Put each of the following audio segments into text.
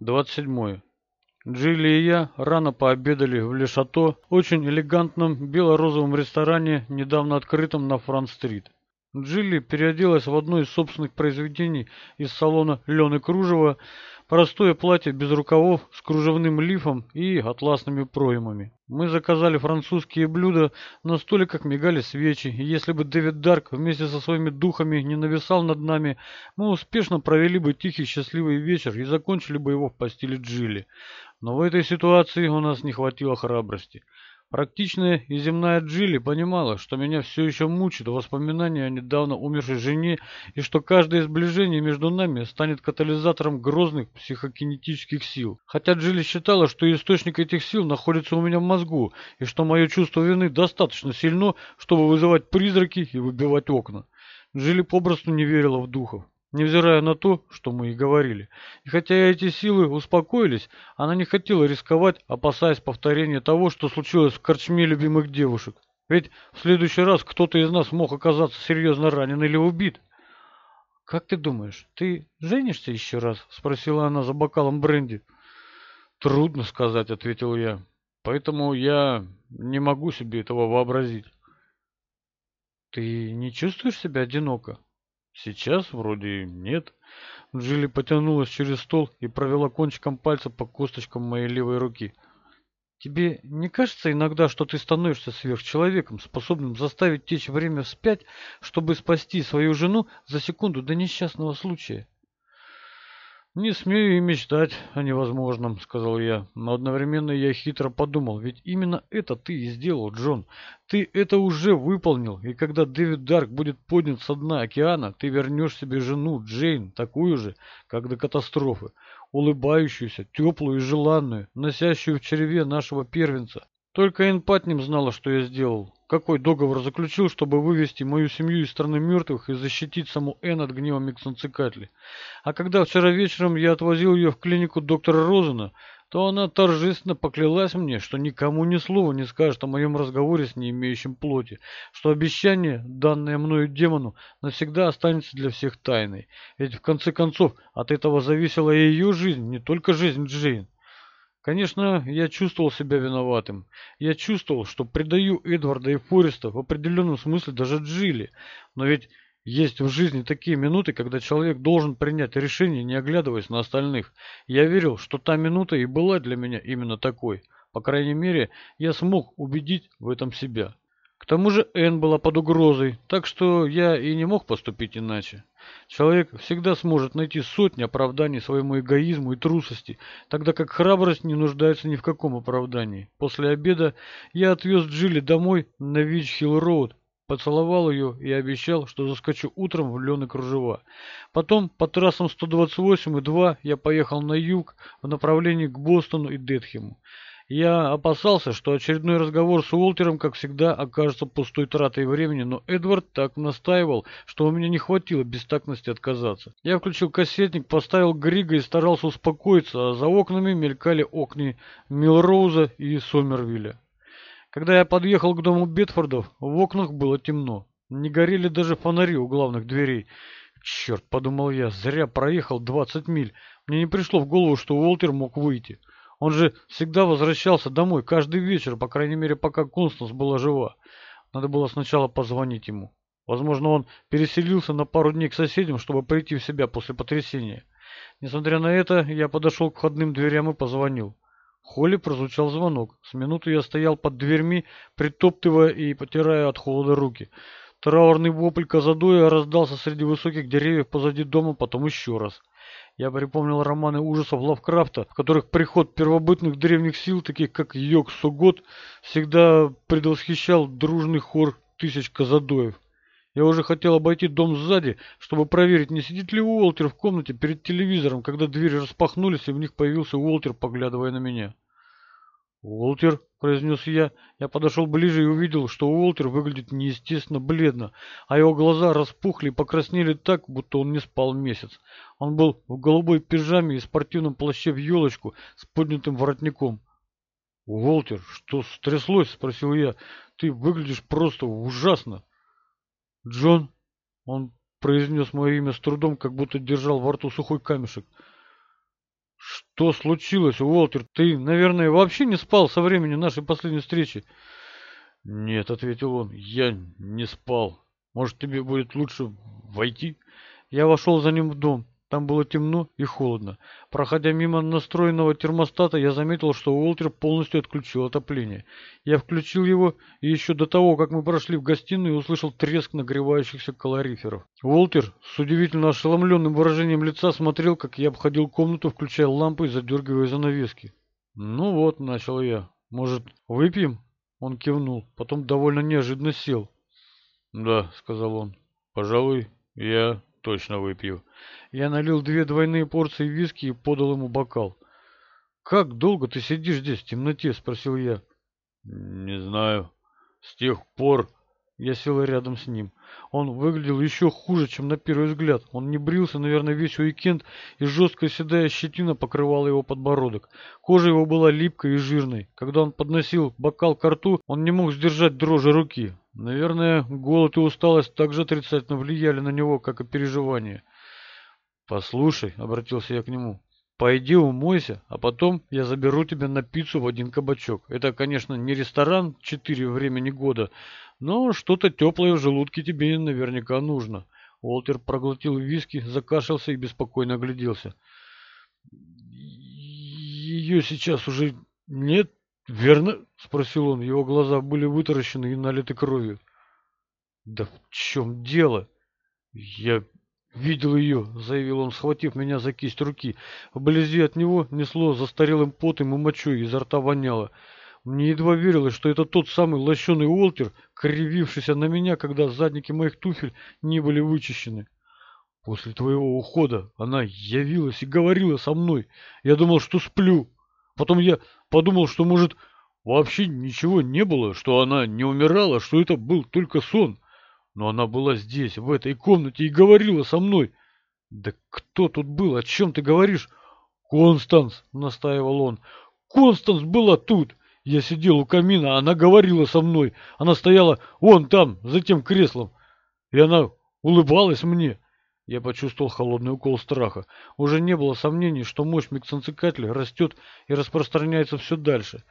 27. Джилли и я рано пообедали в Лешато, очень элегантном бело-розовом ресторане, недавно открытом на Франц-стрит. Джилли переоделась в одно из собственных произведений из салона Лены Кружева, простое платье без рукавов с кружевным лифом и атласными проймами. Мы заказали французские блюда, на столиках мигали свечи, и если бы Дэвид Дарк вместе со своими духами не нависал над нами, мы успешно провели бы тихий счастливый вечер и закончили бы его в постели Джилли. Но в этой ситуации у нас не хватило храбрости. Практичная и земная Джилли понимала, что меня все еще мучит воспоминания о недавно умершей жене и что каждое сближение между нами станет катализатором грозных психокинетических сил. Хотя Джилли считала, что источник этих сил находится у меня в мозгу и что мое чувство вины достаточно сильно, чтобы вызывать призраки и выбивать окна. Джилли попросту не верила в духов невзирая на то, что мы и говорили. И хотя эти силы успокоились, она не хотела рисковать, опасаясь повторения того, что случилось в корчме любимых девушек. Ведь в следующий раз кто-то из нас мог оказаться серьезно ранен или убит. «Как ты думаешь, ты женишься еще раз?» — спросила она за бокалом бренди. «Трудно сказать», — ответил я. «Поэтому я не могу себе этого вообразить». «Ты не чувствуешь себя одиноко?» Сейчас вроде нет. Джилли потянулась через стол и провела кончиком пальца по косточкам моей левой руки. Тебе не кажется иногда, что ты становишься сверхчеловеком, способным заставить течь время вспять, чтобы спасти свою жену за секунду до несчастного случая? «Не смею и мечтать о невозможном», — сказал я. Но одновременно я хитро подумал, ведь именно это ты и сделал, Джон. Ты это уже выполнил, и когда Дэвид Дарк будет поднят со дна океана, ты вернешь себе жену, Джейн, такую же, как до катастрофы, улыбающуюся, теплую и желанную, носящую в черве нашего первенца. Только Энн Патнем знала, что я сделал. Какой договор заключил, чтобы вывести мою семью из страны мертвых и защитить саму Энн от гнева Миксенцикатли. А когда вчера вечером я отвозил ее в клинику доктора Розена, то она торжественно поклялась мне, что никому ни слова не скажет о моем разговоре с не имеющим плоти, что обещание, данное мною демону, навсегда останется для всех тайной. Ведь в конце концов от этого зависела и ее жизнь, не только жизнь Джейн. Конечно, я чувствовал себя виноватым. Я чувствовал, что предаю Эдварда и Фореста в определенном смысле даже Джилли. Но ведь есть в жизни такие минуты, когда человек должен принять решение, не оглядываясь на остальных. Я верил, что та минута и была для меня именно такой. По крайней мере, я смог убедить в этом себя. К тому же Энн была под угрозой, так что я и не мог поступить иначе. Человек всегда сможет найти сотни оправданий своему эгоизму и трусости, тогда как храбрость не нуждается ни в каком оправдании. После обеда я отвез Джилли домой на Вич-Хилл-Роуд, поцеловал ее и обещал, что заскочу утром в Лен и кружева. Потом по трассам 128 и 2 я поехал на юг в направлении к Бостону и Детхему. Я опасался, что очередной разговор с Уолтером, как всегда, окажется пустой тратой времени, но Эдвард так настаивал, что у меня не хватило бестактности отказаться. Я включил кассетник, поставил Грига и старался успокоиться, а за окнами мелькали окна Милроуза и Сомервилля. Когда я подъехал к дому Бетфордов, в окнах было темно. Не горели даже фонари у главных дверей. Черт, подумал я, зря проехал 20 миль. Мне не пришло в голову, что Уолтер мог выйти. Он же всегда возвращался домой каждый вечер, по крайней мере, пока Констанс была жива. Надо было сначала позвонить ему. Возможно, он переселился на пару дней к соседям, чтобы прийти в себя после потрясения. Несмотря на это, я подошел к входным дверям и позвонил. В холле прозвучал звонок. С минуты я стоял под дверьми, притоптывая и потирая от холода руки. Траурный вопль Казадоя раздался среди высоких деревьев позади дома, потом еще раз. Я припомнил романы ужасов Лавкрафта, в которых приход первобытных древних сил, таких как Йог-Сугот, всегда предвосхищал дружный хор тысяч казадоев. Я уже хотел обойти дом сзади, чтобы проверить, не сидит ли Уолтер в комнате перед телевизором, когда двери распахнулись, и в них появился Уолтер, поглядывая на меня. «Уолтер», — произнес я. Я подошел ближе и увидел, что Уолтер выглядит неестественно бледно, а его глаза распухли и покраснели так, будто он не спал месяц. Он был в голубой пижаме и спортивном плаще в елочку с поднятым воротником. «Уолтер, что стряслось?» — спросил я. «Ты выглядишь просто ужасно». «Джон», — он произнес мое имя с трудом, как будто держал во рту сухой камешек. Что случилось, Уолтер? Ты, наверное, вообще не спал со времени нашей последней встречи? Нет, ответил он, я не спал. Может, тебе будет лучше войти? Я вошел за ним в дом. Там было темно и холодно. Проходя мимо настроенного термостата, я заметил, что Уолтер полностью отключил отопление. Я включил его, и еще до того, как мы прошли в гостиную, услышал треск нагревающихся калориферов. Уолтер с удивительно ошеломленным выражением лица смотрел, как я обходил комнату, включая лампы и задергивая занавески. «Ну вот», — начал я, — «может, выпьем?» Он кивнул, потом довольно неожиданно сел. «Да», — сказал он, — «пожалуй, я точно выпью». Я налил две двойные порции виски и подал ему бокал. «Как долго ты сидишь здесь в темноте?» — спросил я. «Не знаю. С тех пор...» Я сел рядом с ним. Он выглядел еще хуже, чем на первый взгляд. Он не брился, наверное, весь уикенд, и жесткая седая щетина покрывала его подбородок. Кожа его была липкой и жирной. Когда он подносил бокал к рту, он не мог сдержать дрожи руки. Наверное, голод и усталость также отрицательно влияли на него, как и переживания. «Послушай», — обратился я к нему, — «пойди умойся, а потом я заберу тебя на пиццу в один кабачок. Это, конечно, не ресторан четыре времени года, но что-то теплое в желудке тебе наверняка нужно». Уолтер проглотил виски, закашлялся и беспокойно огляделся. «Ее сейчас уже нет, верно?» — спросил он. Его глаза были вытаращены и налиты кровью. «Да в чем дело? Я «Видел ее», — заявил он, схватив меня за кисть руки. Вблизи от него несло застарелым потом и мочой, изо рта воняло. Мне едва верилось, что это тот самый лощеный Уолтер, кривившийся на меня, когда задники моих туфель не были вычищены. После твоего ухода она явилась и говорила со мной. Я думал, что сплю. Потом я подумал, что, может, вообще ничего не было, что она не умирала, что это был только сон. Но она была здесь, в этой комнате, и говорила со мной. Да кто тут был? О чем ты говоришь? Констанс, настаивал он. Констанс была тут. Я сидел у камина, она говорила со мной. Она стояла вон там, за тем креслом. И она улыбалась мне. Я почувствовал холодный укол страха. Уже не было сомнений, что мощь Миксанцикатля растет и распространяется все дальше.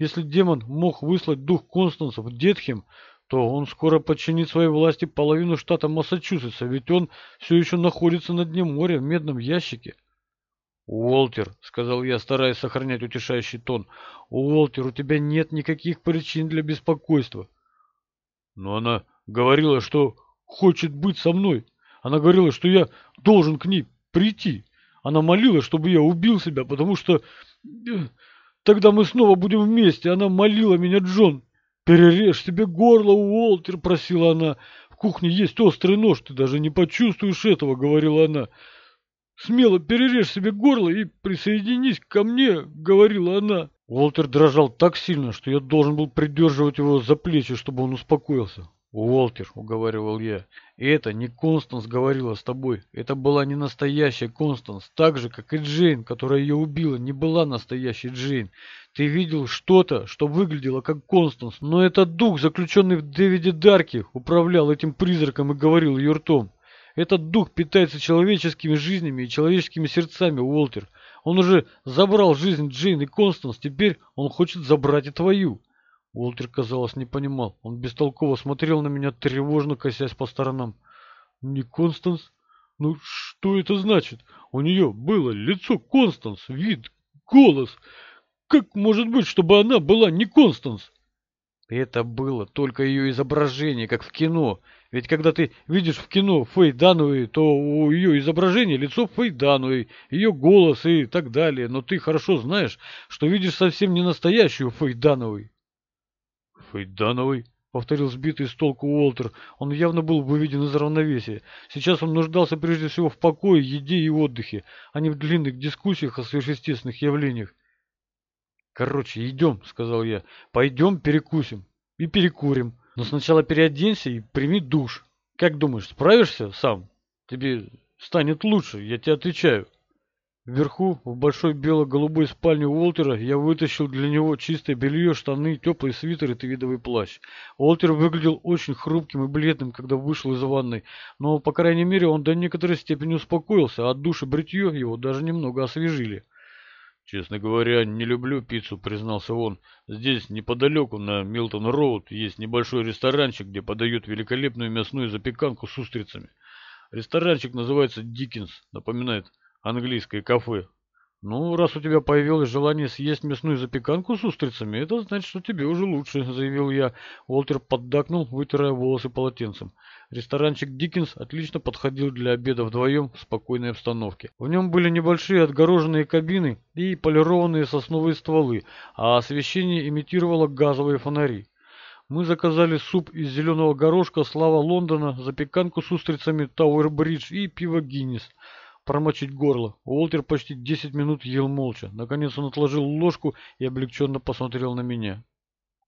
Если демон мог выслать дух Констанса в Детхем, то он скоро подчинит своей власти половину штата Массачусетса, ведь он все еще находится на дне моря в медном ящике. «Уолтер», — сказал я, стараясь сохранять утешающий тон, — «Уолтер, у тебя нет никаких причин для беспокойства». «Но она говорила, что хочет быть со мной. Она говорила, что я должен к ней прийти. Она молила, чтобы я убил себя, потому что... Э, тогда мы снова будем вместе. Она молила меня, Джон. «Перережь себе горло, Уолтер!» — просила она. «В кухне есть острый нож, ты даже не почувствуешь этого!» — говорила она. «Смело перережь себе горло и присоединись ко мне!» — говорила она. Уолтер дрожал так сильно, что я должен был придерживать его за плечи, чтобы он успокоился. «Уолтер», — уговаривал я, — «это не Констанс говорила с тобой. Это была не настоящая Констанс, так же, как и Джейн, которая ее убила, не была настоящей Джейн. Ты видел что-то, что выглядело как Констанс, но этот дух, заключенный в Дэвиде Дарке, управлял этим призраком и говорил ее ртом. Этот дух питается человеческими жизнями и человеческими сердцами, Уолтер. Он уже забрал жизнь Джейн и Констанс, теперь он хочет забрать и твою». Уолтер, казалось, не понимал. Он бестолково смотрел на меня, тревожно косясь по сторонам. «Не Констанс? Ну, что это значит? У нее было лицо Констанс, вид, голос. Как может быть, чтобы она была не Констанс?» Это было только ее изображение, как в кино. Ведь когда ты видишь в кино Фэй Дануэй, то у ее изображения лицо Фэй Дануэй, ее голос и так далее. Но ты хорошо знаешь, что видишь совсем не настоящую Фэй Дануэй. «Фейдановой?» — повторил сбитый с толку Уолтер. Он явно был выведен из равновесия. Сейчас он нуждался прежде всего в покое, еде и отдыхе, а не в длинных дискуссиях о сверхъестественных явлениях. «Короче, идем», — сказал я. «Пойдем перекусим и перекурим. Но сначала переоденься и прими душ. Как думаешь, справишься сам? Тебе станет лучше, я тебе отвечаю». Вверху, в большой бело-голубой спальне Уолтера, я вытащил для него чистое белье, штаны, теплый свитер и твидовый плащ. Уолтер выглядел очень хрупким и бледным, когда вышел из ванной, но, по крайней мере, он до некоторой степени успокоился, а от души бритье его даже немного освежили. «Честно говоря, не люблю пиццу», — признался он. «Здесь, неподалеку, на Милтон-Роуд, есть небольшой ресторанчик, где подают великолепную мясную запеканку с устрицами. Ресторанчик называется «Диккенс», напоминает английское кафе. «Ну, раз у тебя появилось желание съесть мясную запеканку с устрицами, это значит, что тебе уже лучше», — заявил я. Уолтер поддакнул, вытирая волосы полотенцем. Ресторанчик «Диккенс» отлично подходил для обеда вдвоем в спокойной обстановке. В нем были небольшие отгороженные кабины и полированные сосновые стволы, а освещение имитировало газовые фонари. Мы заказали суп из зеленого горошка «Слава Лондона», запеканку с устрицами «Тауэр-Бридж» и пиво «Гиннес» промочить горло. Уолтер почти 10 минут ел молча. Наконец он отложил ложку и облегченно посмотрел на меня.